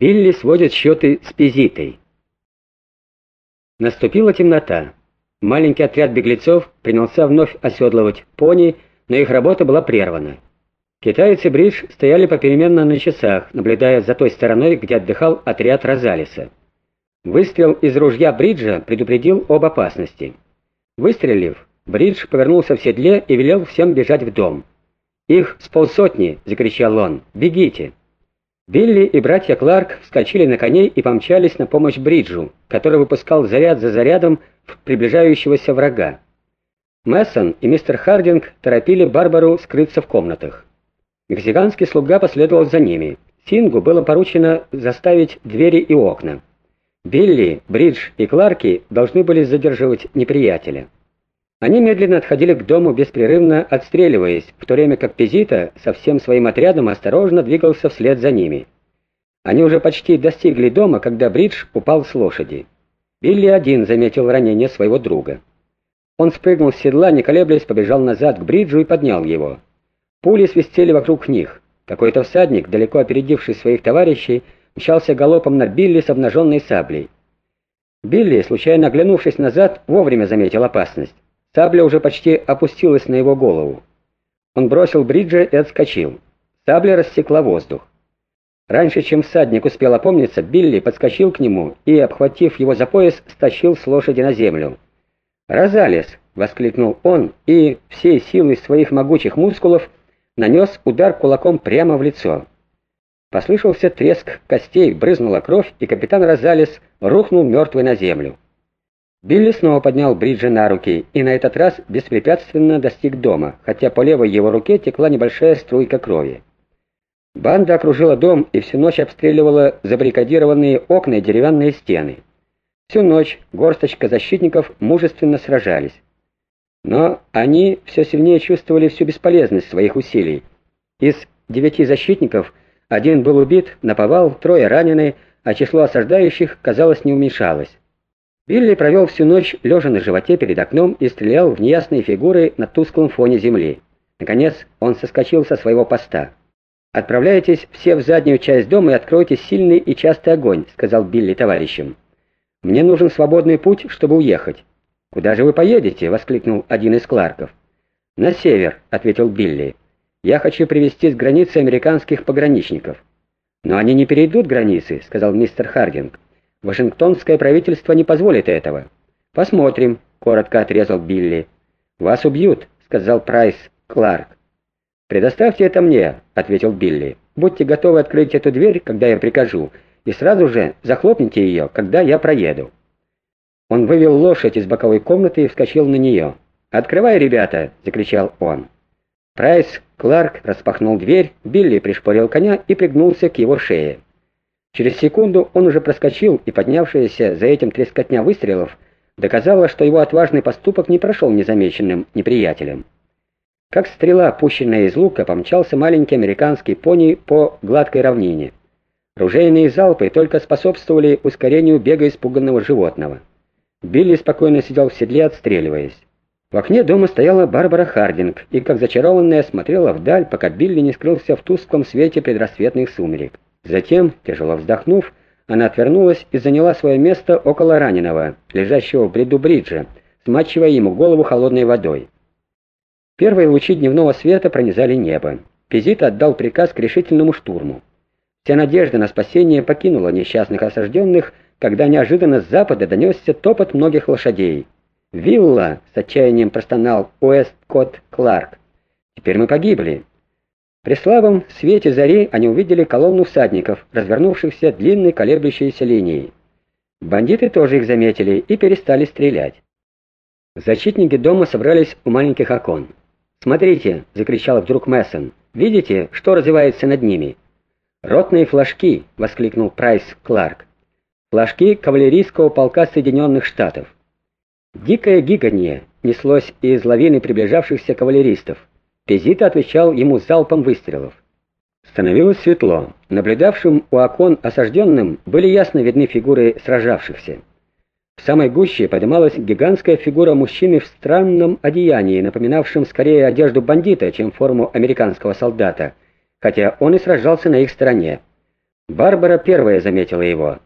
Билли сводит счеты с Пизитой. Наступила темнота. Маленький отряд беглецов принялся вновь оседлывать пони, но их работа была прервана. Китайцы Бридж стояли попеременно на часах, наблюдая за той стороной, где отдыхал отряд Розалиса. Выстрел из ружья Бриджа предупредил об опасности. Выстрелив, Бридж повернулся в седле и велел всем бежать в дом. «Их с полсотни!» — закричал он. «Бегите!» Билли и братья Кларк вскочили на коней и помчались на помощь Бриджу, который выпускал заряд за зарядом в приближающегося врага. Мессон и мистер Хардинг торопили Барбару скрыться в комнатах. Мексиканский слуга последовал за ними. Сингу было поручено заставить двери и окна. Билли, Бридж и Кларки должны были задерживать неприятеля. Они медленно отходили к дому, беспрерывно отстреливаясь, в то время как Пизита со всем своим отрядом осторожно двигался вслед за ними. Они уже почти достигли дома, когда Бридж упал с лошади. Билли один заметил ранение своего друга. Он спрыгнул с седла, не колеблясь, побежал назад к Бриджу и поднял его. Пули свистели вокруг них. Какой-то всадник, далеко опередивший своих товарищей, мчался галопом на Билли с обнаженной саблей. Билли, случайно оглянувшись назад, вовремя заметил опасность. Сабля уже почти опустилась на его голову. Он бросил бриджа и отскочил. Сабля рассекла воздух. Раньше, чем всадник успел опомниться, Билли подскочил к нему и, обхватив его за пояс, стащил с лошади на землю. «Розалис!» — воскликнул он и, всей силой своих могучих мускулов, нанес удар кулаком прямо в лицо. Послышался треск костей, брызнула кровь, и капитан Розалис рухнул мертвый на землю. Билли снова поднял Бриджа на руки и на этот раз беспрепятственно достиг дома, хотя по левой его руке текла небольшая струйка крови. Банда окружила дом и всю ночь обстреливала забаррикадированные окна и деревянные стены. Всю ночь горсточка защитников мужественно сражались. Но они все сильнее чувствовали всю бесполезность своих усилий. Из девяти защитников один был убит, наповал, трое ранены, а число осаждающих, казалось, не уменьшалось. Билли провел всю ночь лежа на животе перед окном и стрелял в неясные фигуры на тусклом фоне земли. Наконец он соскочил со своего поста. «Отправляйтесь все в заднюю часть дома и откройте сильный и частый огонь», — сказал Билли товарищам. «Мне нужен свободный путь, чтобы уехать». «Куда же вы поедете?» — воскликнул один из Кларков. «На север», — ответил Билли. «Я хочу привести с границы американских пограничников». «Но они не перейдут границы», — сказал мистер Хардинг. Вашингтонское правительство не позволит этого. Посмотрим, коротко отрезал Билли. Вас убьют, сказал Прайс Кларк. Предоставьте это мне, ответил Билли. Будьте готовы открыть эту дверь, когда я прикажу, и сразу же захлопните ее, когда я проеду. Он вывел лошадь из боковой комнаты и вскочил на нее. «Открывай, ребята!» — закричал он. Прайс Кларк распахнул дверь, Билли пришпорил коня и пригнулся к его шее. Через секунду он уже проскочил, и поднявшаяся за этим трескотня выстрелов доказала, что его отважный поступок не прошел незамеченным неприятелем. Как стрела, пущенная из лука, помчался маленький американский пони по гладкой равнине. Ружейные залпы только способствовали ускорению бега испуганного животного. Билли спокойно сидел в седле, отстреливаясь. В окне дома стояла Барбара Хардинг и, как зачарованная, смотрела вдаль, пока Билли не скрылся в тусклом свете предрассветных сумерек. Затем, тяжело вздохнув, она отвернулась и заняла свое место около раненого, лежащего в бреду бриджа, смачивая ему голову холодной водой. Первые лучи дневного света пронизали небо. Пизит отдал приказ к решительному штурму. Вся надежда на спасение покинула несчастных осажденных, когда неожиданно с запада донесся топот многих лошадей. «Вилла!» — с отчаянием простонал Уэст-Кот Кларк. «Теперь мы погибли. При слабом свете зари они увидели колонну всадников, развернувшихся длинной колеблющейся линией. Бандиты тоже их заметили и перестали стрелять. Защитники дома собрались у маленьких окон. «Смотрите!» — закричал вдруг Мессон. «Видите, что развивается над ними?» «Ротные флажки!» — воскликнул Прайс Кларк. «Флажки кавалерийского полка Соединенных Штатов». Дикое гиканье неслось из лавины приближавшихся кавалеристов. Пезита отвечал ему залпом выстрелов. Становилось светло. Наблюдавшим у окон осажденным были ясно видны фигуры сражавшихся. В самой гуще поднималась гигантская фигура мужчины в странном одеянии, напоминавшем скорее одежду бандита, чем форму американского солдата, хотя он и сражался на их стороне. Барбара первая заметила его.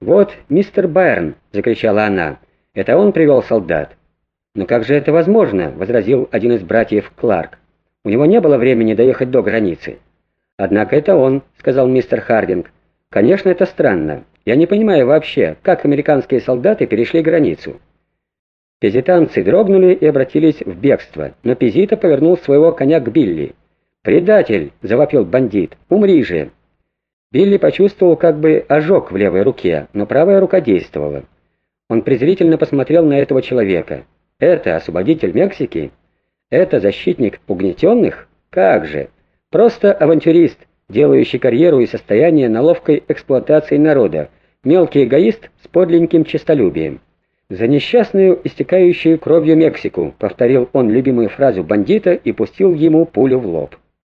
«Вот мистер Байрон!» — закричала она. «Это он привел солдат». «Но как же это возможно?» — возразил один из братьев Кларк. «У него не было времени доехать до границы». «Однако это он», — сказал мистер Хардинг. «Конечно, это странно. Я не понимаю вообще, как американские солдаты перешли границу». Пизитанцы дрогнули и обратились в бегство, но Пизита повернул своего коня к Билли. «Предатель!» — завопил бандит. «Умри же!» Билли почувствовал как бы ожог в левой руке, но правая рука действовала. Он презрительно посмотрел на этого человека. «Это освободитель Мексики? Это защитник угнетенных? Как же! Просто авантюрист, делающий карьеру и состояние на ловкой эксплуатации народа, мелкий эгоист с подлинным честолюбием». «За несчастную, истекающую кровью Мексику», — повторил он любимую фразу бандита и пустил ему пулю в лоб.